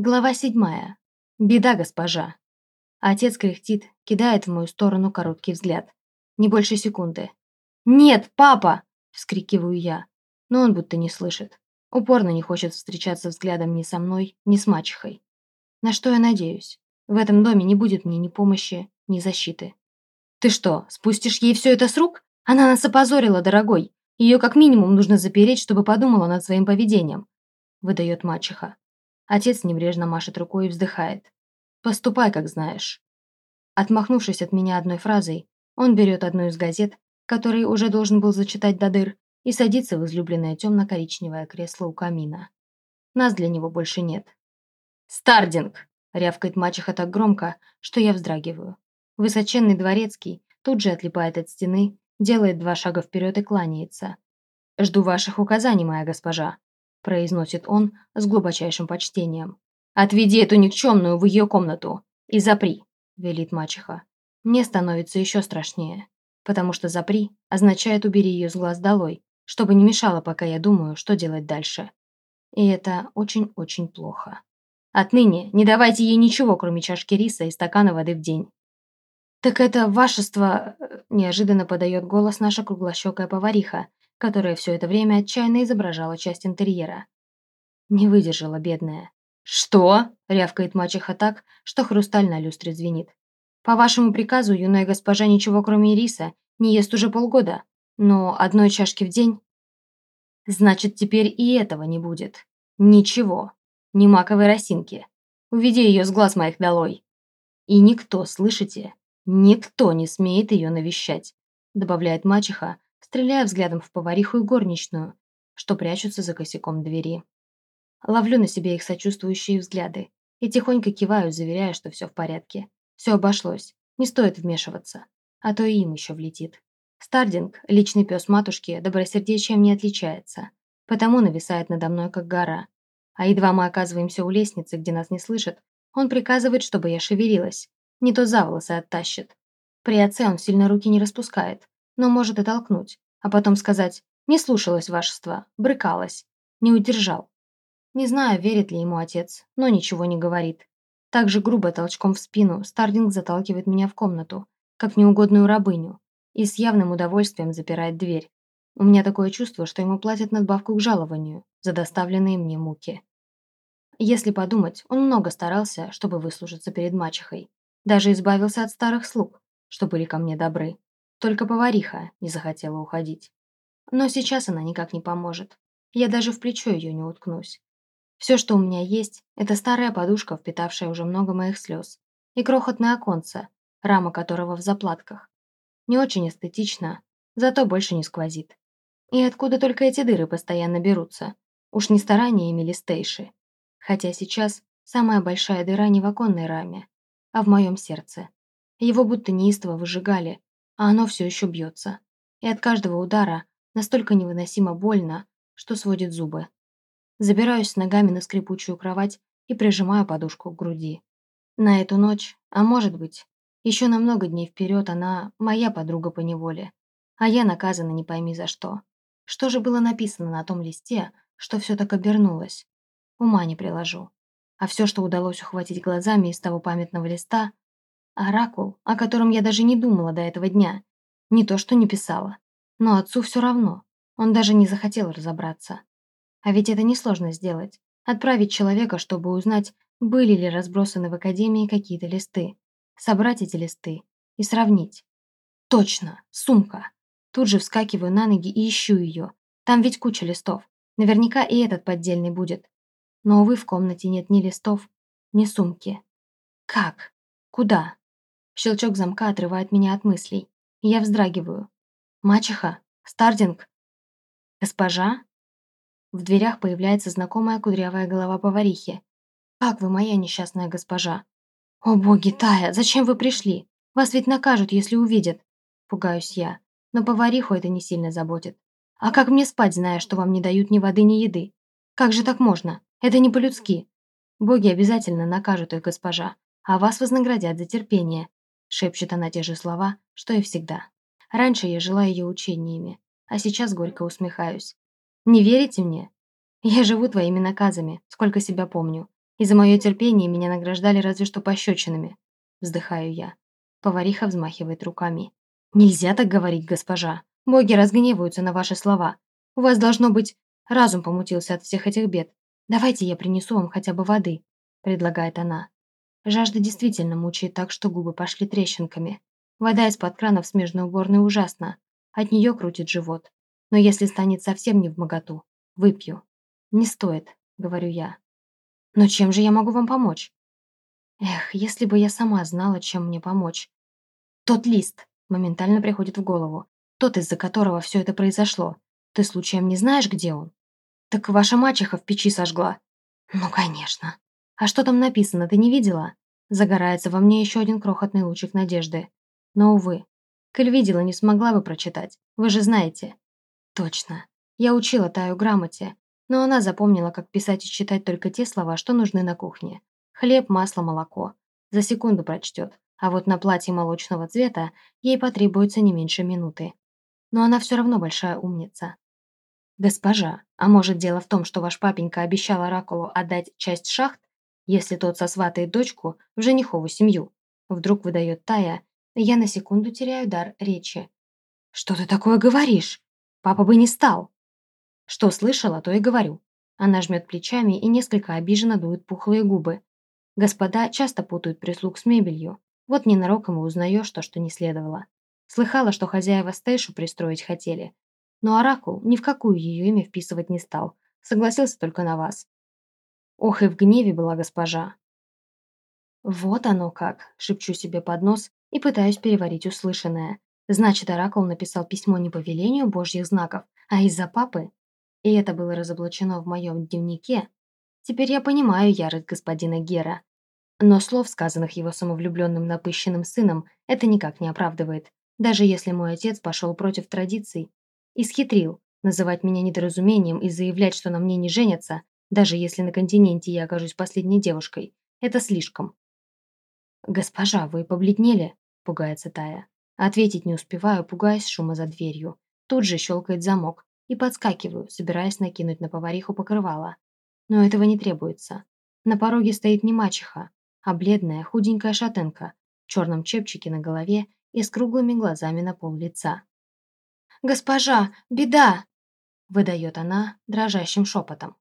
Глава седьмая. Беда, госпожа. Отец кряхтит, кидает в мою сторону короткий взгляд. Не больше секунды. «Нет, папа!» – вскрикиваю я. Но он будто не слышит. Упорно не хочет встречаться взглядом ни со мной, ни с мачехой. На что я надеюсь? В этом доме не будет мне ни помощи, ни защиты. «Ты что, спустишь ей все это с рук? Она нас опозорила, дорогой. Ее как минимум нужно запереть, чтобы подумала над своим поведением», – выдает мачеха. Отец небрежно машет рукой и вздыхает. «Поступай, как знаешь». Отмахнувшись от меня одной фразой, он берет одну из газет, который уже должен был зачитать до дыр, и садится в излюбленное темно-коричневое кресло у камина. Нас для него больше нет. «Стардинг!» — рявкает мачеха так громко, что я вздрагиваю. Высоченный дворецкий тут же отлипает от стены, делает два шага вперед и кланяется. «Жду ваших указаний, моя госпожа», произносит он с глубочайшим почтением. «Отведи эту никчемную в ее комнату и запри», велит мачеха. Мне становится еще страшнее, потому что «запри» означает «убери ее с глаз долой», чтобы не мешало, пока я думаю, что делать дальше. И это очень-очень плохо. Отныне не давайте ей ничего, кроме чашки риса и стакана воды в день. «Так это вашество...» – неожиданно подает голос наша круглощекая повариха, которая все это время отчаянно изображала часть интерьера. Не выдержала, бедная. «Что?» – рявкает мачеха так, что хрусталь на люстре звенит. «По вашему приказу, юная госпожа ничего кроме риса не ест уже полгода, но одной чашки в день...» «Значит, теперь и этого не будет. Ничего. Ни маковой росинки. Уведи ее с глаз моих долой. И никто, слышите, никто не смеет ее навещать», добавляет мачеха, стреляя взглядом в повариху и горничную, что прячутся за косяком двери. Ловлю на себе их сочувствующие взгляды и тихонько киваю, заверяя, что все в порядке. Все обошлось, не стоит вмешиваться, а то и им еще влетит. Стардинг, личный пес матушки, добросердечием не отличается, потому нависает надо мной как гора. А едва мы оказываемся у лестницы, где нас не слышат, он приказывает, чтобы я шевелилась, не то за волосы оттащит. При отце он сильно руки не распускает, но может и толкнуть, а потом сказать «не слушалась вашества, брыкалась, не удержал». Не знаю, верит ли ему отец, но ничего не говорит. Также грубо толчком в спину Стардинг заталкивает меня в комнату, как неугодную рабыню, и с явным удовольствием запирает дверь. У меня такое чувство, что ему платят надбавку к жалованию за доставленные мне муки. Если подумать, он много старался, чтобы выслужиться перед мачехой. Даже избавился от старых слуг, что были ко мне добры. Только повариха не захотела уходить. Но сейчас она никак не поможет. Я даже в плечо ее не уткнусь. Все, что у меня есть, это старая подушка, впитавшая уже много моих слез, и крохотное оконце, рама которого в заплатках. Не очень эстетично, зато больше не сквозит. И откуда только эти дыры постоянно берутся? Уж не стараниями листейши. Хотя сейчас самая большая дыра не в оконной раме, а в моем сердце. Его будто неистово выжигали, а оно все еще бьется. И от каждого удара настолько невыносимо больно, что сводит зубы. Забираюсь ногами на скрипучую кровать и прижимаю подушку к груди. На эту ночь, а может быть, еще на много дней вперед она моя подруга по неволе, а я наказана не пойми за что. Что же было написано на том листе, что все так обернулось? Ума не приложу. А все, что удалось ухватить глазами из того памятного листа, Оракул, о котором я даже не думала до этого дня. Не то, что не писала. Но отцу все равно. Он даже не захотел разобраться. А ведь это несложно сделать. Отправить человека, чтобы узнать, были ли разбросаны в Академии какие-то листы. Собрать эти листы и сравнить. Точно, сумка. Тут же вскакиваю на ноги и ищу ее. Там ведь куча листов. Наверняка и этот поддельный будет. Но, увы, в комнате нет ни листов, ни сумки. Как? Куда? Щелчок замка отрывает меня от мыслей. Я вздрагиваю. «Мачеха? Стардинг?» «Госпожа?» В дверях появляется знакомая кудрявая голова поварихи. «Как вы, моя несчастная госпожа?» «О боги, Тая, зачем вы пришли? Вас ведь накажут, если увидят!» Пугаюсь я, но повариху это не сильно заботит. «А как мне спать, зная, что вам не дают ни воды, ни еды? Как же так можно? Это не по-людски!» «Боги обязательно накажут их, госпожа, а вас вознаградят за терпение, Шепчет она те же слова, что и всегда. Раньше я жила ее учениями, а сейчас горько усмехаюсь. Не верите мне? Я живу твоими наказами, сколько себя помню. И за мое терпение меня награждали разве что пощечинами. Вздыхаю я. Повариха взмахивает руками. «Нельзя так говорить, госпожа. Боги разгневаются на ваши слова. У вас должно быть... Разум помутился от всех этих бед. Давайте я принесу вам хотя бы воды», — предлагает она. Жажда действительно мучает так, что губы пошли трещинками. Вода из-под крана в смежной уборной ужасна. От нее крутит живот. Но если станет совсем не в моготу, выпью. «Не стоит», — говорю я. «Но чем же я могу вам помочь?» Эх, если бы я сама знала, чем мне помочь. Тот лист моментально приходит в голову. Тот, из-за которого все это произошло. Ты случаем не знаешь, где он? Так ваша мачеха в печи сожгла. Ну, конечно. А что там написано, ты не видела? Загорается во мне еще один крохотный лучик надежды. Но, увы, Коль видела, не смогла бы прочитать. Вы же знаете. Точно. Я учила Таю грамоте, но она запомнила, как писать и читать только те слова, что нужны на кухне. Хлеб, масло, молоко. За секунду прочтет, а вот на платье молочного цвета ей потребуется не меньше минуты. Но она все равно большая умница. «Госпожа, а может дело в том, что ваш папенька обещал Оракулу отдать часть шахт, если тот сосватает дочку в женихову семью?» Вдруг выдает Тая, я на секунду теряю дар речи. «Что ты такое говоришь? Папа бы не стал!» Что слышала, то и говорю. Она жмет плечами и несколько обиженно дует пухлые губы. Господа часто путают прислуг с мебелью. Вот ненароком и узнаешь то, что не следовало. Слыхала, что хозяева Стэйшу пристроить хотели, но Оракул ни в какую ее имя вписывать не стал, согласился только на вас. Ох, и в гневе была госпожа. Вот оно как, шепчу себе под нос и пытаюсь переварить услышанное. Значит, Оракул написал письмо не по велению божьих знаков, а из-за папы? И это было разоблачено в моем дневнике? Теперь я понимаю ярость господина Гера. Но слов, сказанных его самовлюбленным напыщенным сыном, это никак не оправдывает. Даже если мой отец пошел против традиций и схитрил называть меня недоразумением и заявлять, что на мне не женятся, даже если на континенте я окажусь последней девушкой. Это слишком. «Госпожа, вы побледнели?» – пугается Тая. Ответить не успеваю, пугаясь шума за дверью. Тут же щелкает замок и подскакиваю, собираясь накинуть на повариху покрывало. Но этого не требуется. На пороге стоит не мачеха, а бледная, худенькая шатенка в черном чепчике на голове и с круглыми глазами на пол лица. «Госпожа, беда!» – выдает она дрожащим шепотом.